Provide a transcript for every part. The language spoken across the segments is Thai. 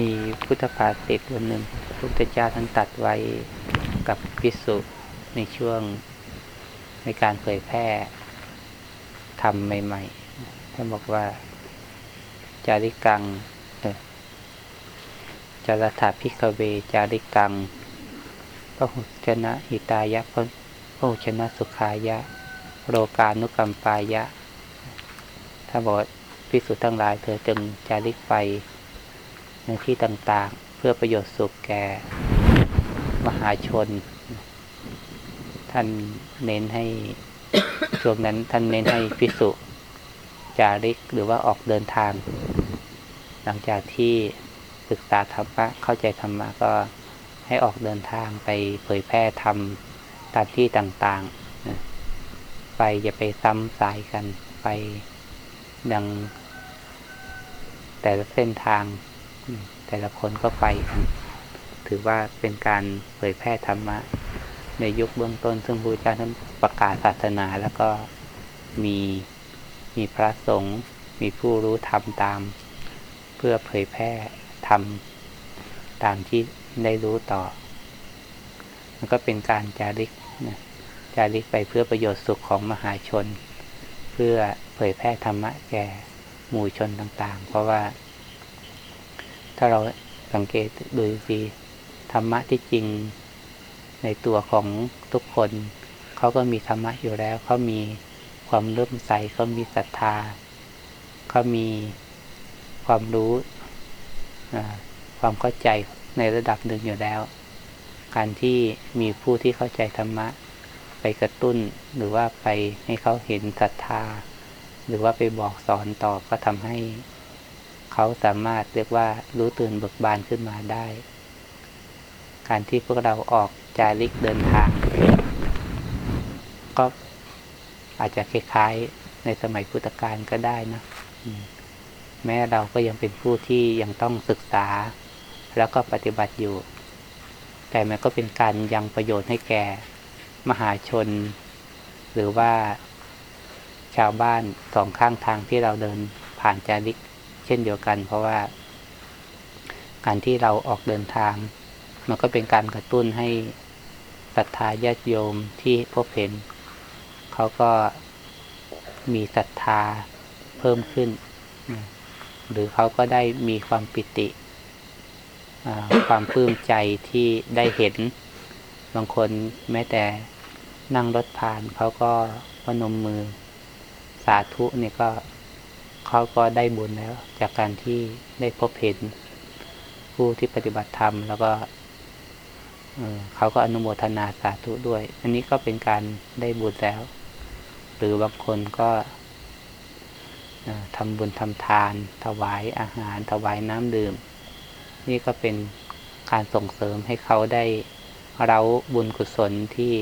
มีพุทธภาษิตวันหนึ่งพระพุทธเจ้าท่านตัดไว้กับพิสุในช่วงในการเผยแพร่ทำใหม่ๆ ท่านบอกว่า จาริกังจารถาพิกเวจาริกังพระหุชนะหิตายะพระหุชนะสุขายะโรกานุกรรมปายะ ถ้าบอกพิสุทั้งหลายเธอจึงจาริกไป ในที่ต่างๆ เพื่อประโยชน์สุขแก่มหาชน ท่านเน้นให้ช่วงนั้นท่านเน้นให้พิสุจาริกหรือว่าออกเดินทาง หลังจากที่ศึกษาธรรมะเข้าใจธรรมะก็ให้ออกเดินทางไปเผยแพร่ธรรมตามที่ต่างๆ ไปอย่าไปซ้ำสายกันไปดังแต่เส้นทาง แต่ละคนก็ไปกันถือว่าเป็นการเผยแพร่ธรรมะ ในยุคเบื้องต้น ซึ่งพระเจ้าท่านประกาศศาสนาแล้วก็มีมีพระสงฆ์มีผู้รู้ธรรมตาม เพื่อเผยแพร่ธรรมตามที่ได้รู้ต่อ มันก็เป็นการจาริกนะจาริกไปเพื่อประโยชน์สุขของมหาชน เพื่อเผยแพร่ธรรมะแก่หมู่ชนต่างๆ เพราะว่า ถ้าเราสังเกตดูดีธรรมะที่จริงในตัวของทุกคน เขาก็มีธรรมะอยู่แล้ว เขามีความเริ่มใสเขามีศรัทธา เขามีความรู้ความเข้าใจในระดับหนึ่งอยู่แล้ว การที่มีผู้ที่เข้าใจธรรมะ ไปกระตุ้นหรือว่าไปให้เขาเห็นศรัทธา หรือว่าไปบอกสอนต่อก็ทำให้ เขาสามารถเรียกว่ารู้ตื่นเบิกบานขึ้นมาได้ การที่พวกเราออกจาริกเดินทาง ก็อาจจะคล้ายๆในสมัยพุทธกาลก็ได้นะแม้เราก็ยังเป็นผู้ที่ยังต้องศึกษา แล้วก็ปฏิบัติอยู่ แต่มันก็เป็นการยังประโยชน์ให้แก่มหาชน หรือว่าชาวบ้านสองข้างทางที่เราเดินผ่านจาริก เช่นเดียวกัน เพราะว่า การที่เราออกเดินทาง มันก็เป็นการกระตุ้นให้ศรัทธาญาติโยมที่พบเห็น เขาก็มีศรัทธาเพิ่มขึ้น หรือเขาก็ได้มีความปิติ ความปลื้มใจที่ได้เห็น บางคนแม้แต่นั่งรถผ่าน เขาก็พนมมือสาธุเนี่ยก็ เขาก็ได้บุญแล้ว จากการที่ได้พบเห็นผู้ที่ปฏิบัติธรรม แล้วก็เขาก็อนุโมทนาสาธุด้วย อันนี้ก็เป็นการได้บุญแล้ว หรือบางคนก็ทำบุญทำทาน ถวายอาหาร ถวายน้ำดื่ม นี่ก็เป็นการส่งเสริมให้เขาได้เราบุญกุศลที่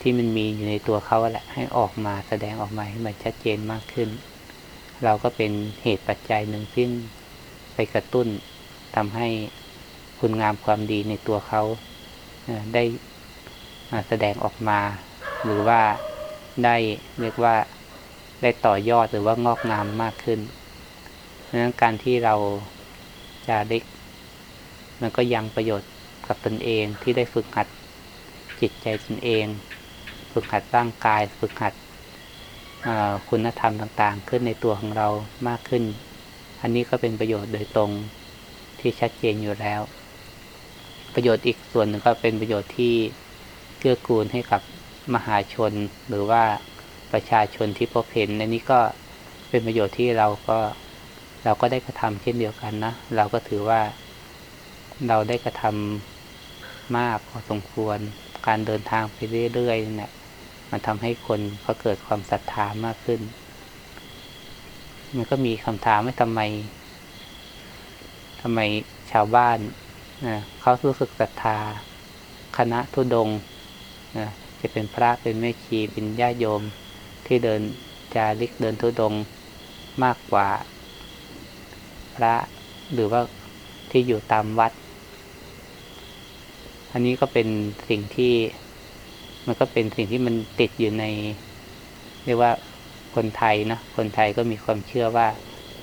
ที่มันมีอยู่ในตัวเขาแหละให้ออกมาแสดงออกมาให้มันชัดเจนมากขึ้น เราก็เป็นเหตุปัจจัยหนึ่งซึ่งไปกระตุ้นทำให้คุณงามความดีในตัวเขาได้แสดงออกมา หรือว่าได้เรียกว่าได้ต่อยอดหรือว่างอกงามมากขึ้นดังนั้นการที่เราจะเล็กมันก็ยังประโยชน์กับตนเองที่ได้ฝึกหัดจิตใจตนเอง ฝึกหัดร่างกาย ฝึกหัด คุณธรรมต่างๆ ขึ้นในตัวของเรามากขึ้น อันนี้ก็เป็นประโยชน์โดยตรงที่ชัดเจนอยู่แล้ว ประโยชน์อีกส่วนหนึ่งก็เป็นประโยชน์ที่เกื้อกูลให้กับมหาชนหรือว่าประชาชนที่พบเห็นในนี้ก็เป็นประโยชน์ที่เราก็เราก็ได้กระทำเช่นเดียวกันนะ เราก็ถือว่าเราได้กระทำมากพอสมควร การเดินทางไปเรื่อยๆเนี่ย มันทำให้คนเขาเกิดความศรัทธามากขึ้น มันก็มีคำถามว่าทำไมทำไมชาวบ้านนะเขารู้สึกศรัทธา คณะทุดงนะจะเป็นพระเป็นแม่ชีเป็นญาติโยมที่เดินจาริกเดินทุดงมากกว่า พระหรือว่าที่อยู่ตามวัด อันนี้ก็เป็นสิ่งที่ มันก็เป็นสิ่งที่มันติดอยู่ใน เรียกว่าคนไทยนะคนไทยก็มีความเชื่อว่า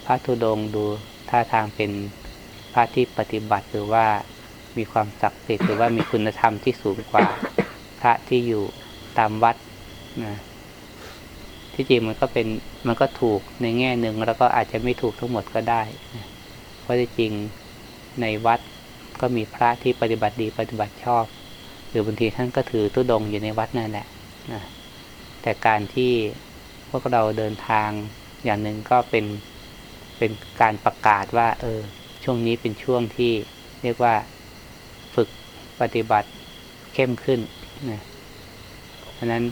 พระธุดงดูท่าทางเป็นพระที่ปฏิบัติหรือว่ามีความศักดิ์สิทธิ์หรือว่ามีคุณธรรมที่สูงกว่าพระที่อยู่ตามวัดนะที่จริงมันก็เป็นมันก็ถูกในแง่หนึ่งแล้วก็อาจจะไม่ถูกทั้งหมดก็ได้นะเพราะที่จริงในวัดก็มีพระที่ปฏิบัติดีปฏิบัติชอบ หรือบางทีท่านก็ถือตุดงอยู่ในวัดนั่นแหละนะแต่การที่พวกเราเดินทางอย่างหนึ่งก็เป็นเป็นการประกาศว่า เออ ช่วงนี้เป็นช่วงที่เรียกว่าฝึกปฏิบัติเข้มขึ้นนะเพราะนั้น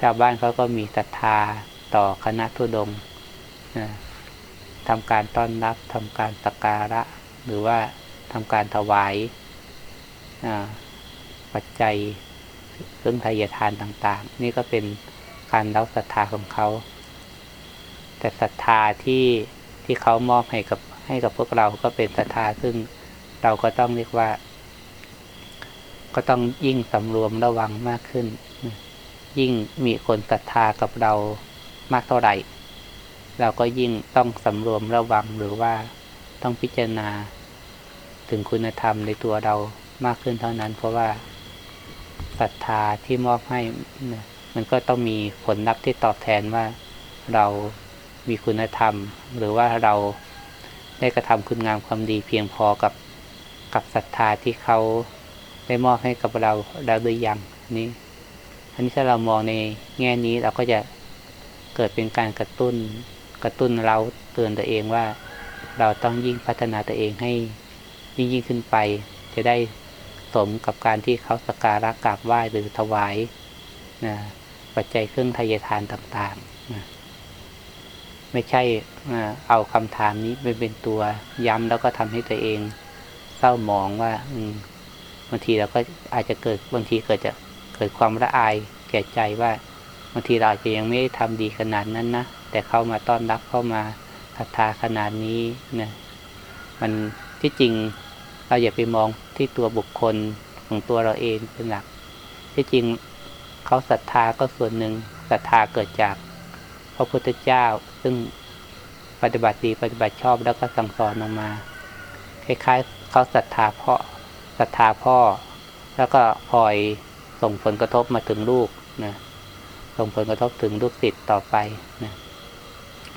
ชาวบ้านเขาก็มีศรัทธาต่อคณะทุดงนะทำการต้อนรับทำการสักการะ หรือว่าทำการถวาย ปัจจัยเครื่องทายทานต่างๆ นี่ก็เป็นการเล่าศรัทธาของเขา แต่ศรัทธาที่ที่เขามอบให้กับให้กับพวกเราก็เป็นศรัทธาซึ่งเราก็ต้องเรียกว่า ก็ต้องยิ่งสำรวมระวังมากขึ้น ยิ่งมีคนศรัทธากับเรามากเท่าไหร่ เราก็ยิ่งต้องสำรวมระวังหรือว่าต้องพิจารณาถึงคุณธรรมในตัวเรามากขึ้นเท่านั้นเพราะว่า ศรัทธาที่มอบให้มันก็ต้องมีผลลัพธ์ที่ตอบแทนว่าเรามีคุณธรรม หรือว่าเราได้กระทำคุณงามความดีเพียงพอกับกับศรัทธาที่เขาได้มอบให้กับเราแล้วหรือยังนี้อันนี้ถ้าเรามองในแง่นี้เราก็จะเกิดเป็นการกระตุ้นกระตุ้นเราเตือนตัวเองว่า เราต้องยิ่งพัฒนาตัวเองให้ยิ่งยิ่งขึ้นไป จะได้ สมกับการที่เขาสการะกราบไหว้หรือถวายนะปัจจัยเครื่องทายทานต่างๆนะไม่ใช่เอาคำถามนี้ไปเป็นตัวย้ำแล้วก็ทำให้ตัวเองเศร้าหมองว่าอืบางทีเราก็อาจจะเกิดบางทีเกิดจะเกิดความละอายแก่ใจว่าบางทีเราอาจจะยังไม่ได้ทำดีขนาดนั้นนะแต่เข้ามาต้อนรับเข้ามาศรัทธาขนาดนี้นะมันที่จริง เราอย่าไปมองที่ตัวบุคคลของตัวเราเองเป็นหลัก ที่จริงเขาศรัทธาก็ส่วนหนึ่งศรัทธาเกิดจาก พระพุทธเจ้าซึ่งปฏิบัติดีปฏิบัติชอบแล้วก็สั่งสอนออกมาคล้ายๆเขาศรัทธาพ่อศรัทธาพ่อ แล้วก็พลอยส่งผลกระทบมาถึงลูกนะส่งผลกระทบถึงลูกศิษย์ต่อไปนะ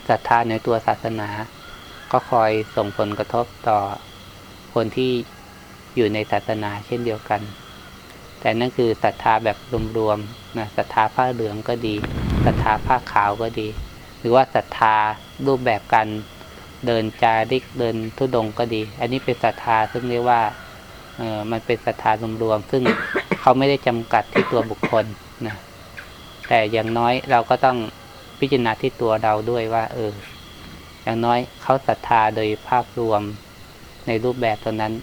ศรัทธาในตัวศาสนา ก็คอยส่งผลกระทบต่อ คนที่อยู่ในศาสนาเช่นเดียวกัน แต่นั่นคือศรัทธาแบบรวมๆนะศรัทธาผ้าเหลืองก็ดีศรัทธาผ้าขาวก็ดี หรือว่าศรัทธารูปแบบการเดินจาริกเดินทุดงก็ดี อันนี้เป็นศรัทธาซึ่งเรียกว่าเออมันเป็นศรัทธารวมๆซึ่งเขาไม่ได้จำกัดที่ตัวบุคคลนะแต่อย่างน้อยเราก็ต้องพิจารณาที่ตัวเราด้วยว่า เออ อย่างน้อยเขาศรัทธาโดยภาพรวม ในรูปแบบตอนนั้น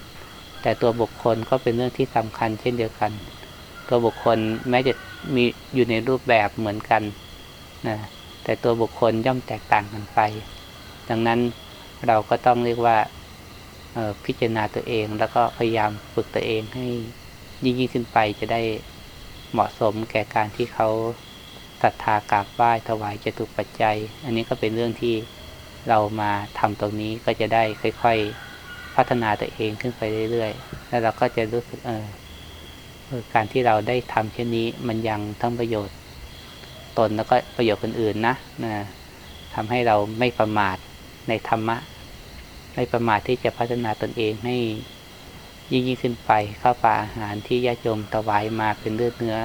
แต่ตัวบุคคลก็เป็นเรื่องที่สำคัญเช่นเดียวกัน ตัวบุคคลแม้จะมีอยู่ในรูปแบบเหมือนกันนะแต่ตัวบุคคลย่อมแตกต่างกันไป ดังนั้นเราก็ต้องเรียกว่าพิจารณาตัวเองแล้วก็พยายามฝึกตัวเองให้ยิ่งยิ่งขึ้นไปจะได้เหมาะสมแก่การที่เขาศรัทธากราบไหว้ถวายจตุปัจจัย อันนี้ก็เป็นเรื่องที่เรามาทำตรงนี้ก็จะได้ค่อย ๆ พัฒนาตัวเองขึ้นไปเรื่อยๆ แล้วเราก็จะรู้สึกเออการที่เราได้ทำเช่นนี้มันยังทั้งประโยชน์ตนแล้วก็ประโยชน์คนอื่นนะนะทำให้เราไม่ประมาทในธรรมะ ไม่ประมาทที่จะพัฒนาตนเองให้ยิ่งยิ่งขึ้นไปข้าวปลาอาหารที่ญาติโยมถวายมาเป็นเลือดเนื้อ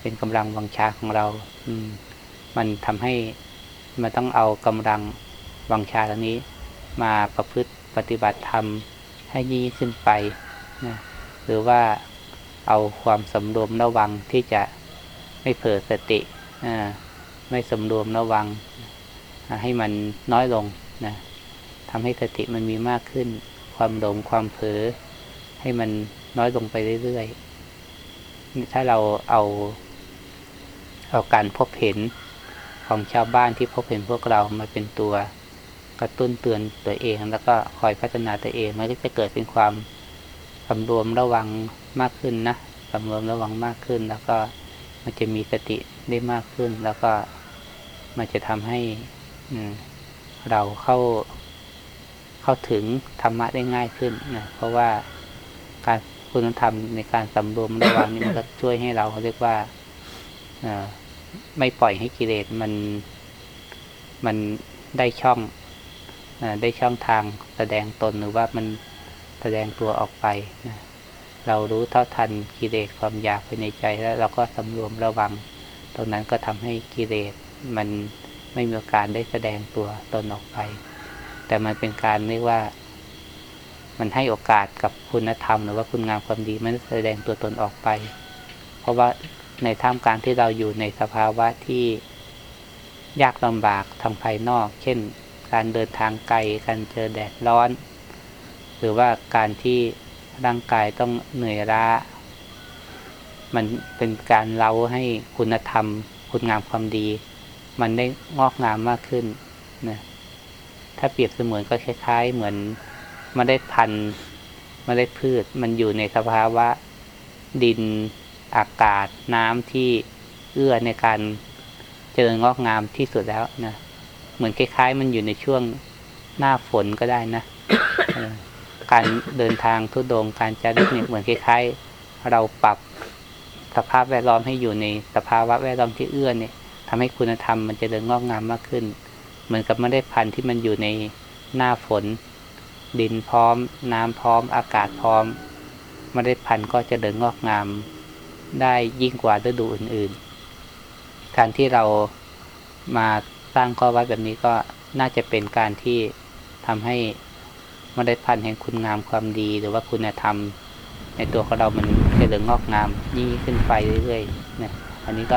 เป็นกำลังวังชาของเรา อืม มันทำให้มันต้องเอากำลังวังชาตรงนี้ มาประพฤติ ปฏิบัติธรรมให้ยิ่งขึ้นไปนะหรือว่าเอาความสำรวมระวังที่จะไม่เผลอสติไม่สำรวมระวัง ให้มันน้อยลงนะทำให้สติมันมีมากขึ้น ความหลงความเผลอให้มันน้อยลงไปเรื่อยๆ ถ้าเราเอาเอาการพบเห็นของชาวบ้านที่พบเห็นพวกเรามาเป็นตัว กระตุ้นเตือนตัวเอง แล้วก็คอยพัฒนาตัวเอง มันก็จะเกิดเป็นความสำรวมระวังมากขึ้นนะสำรวมระวังมากขึ้น แล้วก็มันจะมีสติได้มากขึ้น แล้วก็มันจะทำให้เราเข้าเข้าถึงธรรมะได้ง่ายขึ้นนะเพราะว่าการคุณธรรมในการสำรวมระวังนี่มันก็ช่วยให้เราเรียกว่าอไม่ปล่อยให้กิเลสมันมันได้ช่อง ได้ช่องทางแสดงตนหรือว่ามันแสดงตัวออกไปนะเรารู้เท่าทันกิเลสความอยากภายในใจแล้วเราก็สำรวมระวัง ตรงนั้นก็ทำให้กิเลสมันไม่มีโอกาสได้แสดงตัวตนออกไป แต่มันเป็นการเรียกว่า มันให้โอกาสกับคุณธรรมหรือว่าคุณงามความดีมันแสดงตัวตนออกไป เพราะว่าในท่ามกลางที่เราอยู่ในสภาวะที่ยากลำบากทางภายนอก เช่น การเดินทางไกล การเจอแดดร้อน หรือว่าการที่ร่างกายต้องเหนื่อยล้า มันเป็นการเล้าให้คุณธรรม คุณงามความดี มันได้งอกงามมากขึ้นนะถ้าเปรียบเสมือนก็คล้าย ๆ เหมือนเมาได้พันธุ์เมาได้พืช มันอยู่ในสภาวะดินอากาศน้ำที่เอื้อในการเจริญงอกงามที่สุดแล้วนะ เหมือนคล้ายๆ มันอยู่ในช่วงหน้าฝนก็ได้นะการเดินทางทุดงการจาริกเนี่ยเหมือนคล้ายๆ เราปรับสภาพแวดล้อมให้อยู่ในสภาวะแวดล้อมที่เอื้อเนี่ยทำให้คุณธรรมมันจะเจริญงอกงามมากขึ้น เหมือนกับไม่ได้พันธุ์ที่มันอยู่ในหน้าฝน ดินพร้อม น้ำพร้อม อากาศพร้อมเมล็ดพันธุ์ก็จะเดินงอกงามได้ยิ่งกว่าฤดูอื่น ๆ การที่เรามา ร้างข้อวัดแบบนี้ก็น่าจะเป็นการที่ทำให้เมล็ดพันธุ์แห่งคุณงามความดี หรือว่าคุณธรรม ในตัวของเรามันเจริญงอกงามยิ่งขึ้นไปเรื่อยๆนะอันนี้ก็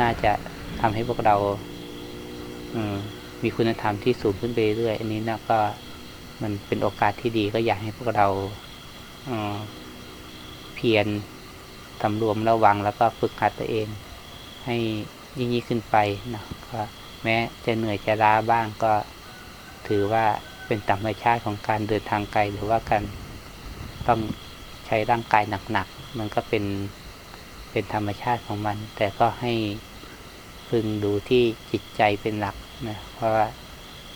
น่าจะทำให้พวกเราอืมีคุณธรรมที่สูงขึ้นไปเรื่อยๆอันนี้นะก็มันเป็นโอกาสที่ดีก็อยากให้พวกเราเพียรสำรวมระวังแล้วก็ฝึกหัดตัวเอง ให้ยิ่งยิ่งขึ้นไปนะก็ แม้จะเหนื่อยจะล้าบ้างก็ถือว่าเป็นธรรมชาติของการเดินทางไกลหรือว่าการต้องใช้ร่างกายหนักๆมันก็เป็นเป็นธรรมชาติของมัน แต่ก็ให้พึงดูที่จิตใจเป็นหลักนะเพราะว่า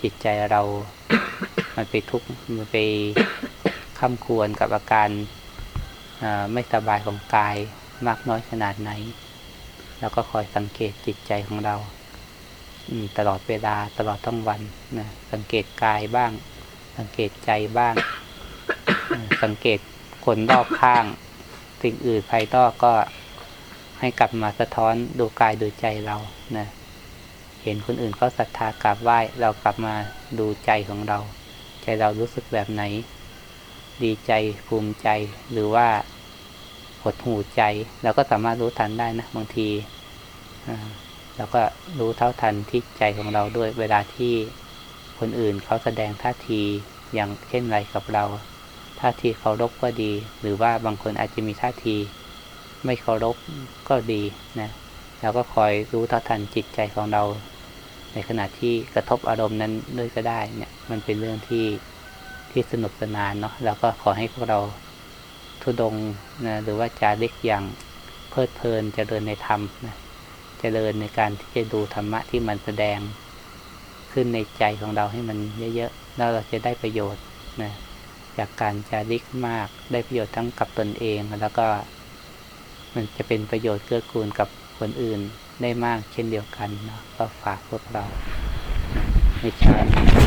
จิตใจเรา มันไปทุกข์มันไปข้ามควรกับอาการไม่สบายของกายมากน้อยขนาดไหน แล้วก็คอยสังเกตจิตใจของเรา ตลอดเวลาตลอดทั้งวันนะสังเกตกายบ้าง สังเกตใจบ้าง สังเกตคนรอบข้าง สิ่งอื่นภายนอกก็ให้กลับมาสะท้อนดูกายดูใจเรานะเห็นคนอื่นเขาศรัทธากราบไหว้เรากลับมาดูใจของเรา ใจเรารู้สึกแบบไหน ดีใจภูมิใจหรือว่าหดหูใจ เราก็สามารถรู้ทันได้นะบางที อ่าเราก็รู้เท่าทันที่ใจของเราด้วยเวลาที่คนอื่นเขาแสดงท่าทีอย่างเช่นไรกับเรา ท่าทีเคารพก็ดี หรือว่าบางคนอาจจะมีท่าที ไม่เคารพก็ดีนะเราก็คอยรู้เท่าทันจิตใจของเรา ในขณะที่กระทบอารมณ์นั้นด้วยก็ได้เนี่ยมันเป็นเรื่องที่ที่สนุกสนานเนาะแล้วก็ขอให้พวกเราทุดงนะหรือว่าจาริกอย่างเพลิดเพลินจเจริญในธรรมนะ เจริญในการที่จะดูธรรมะที่มันแสดงขึ้นในใจของเราให้มันเยอะๆ แล้วเราจะได้ประโยชน์นะจากการจาริกมาก ได้ประโยชน์ทั้งกับตนเอง แล้วก็ มันจะเป็นประโยชน์เกื้อกูลกับคนอื่นได้มากเช่นเดียวกันเนาะก็ฝากพวกเราในชาติ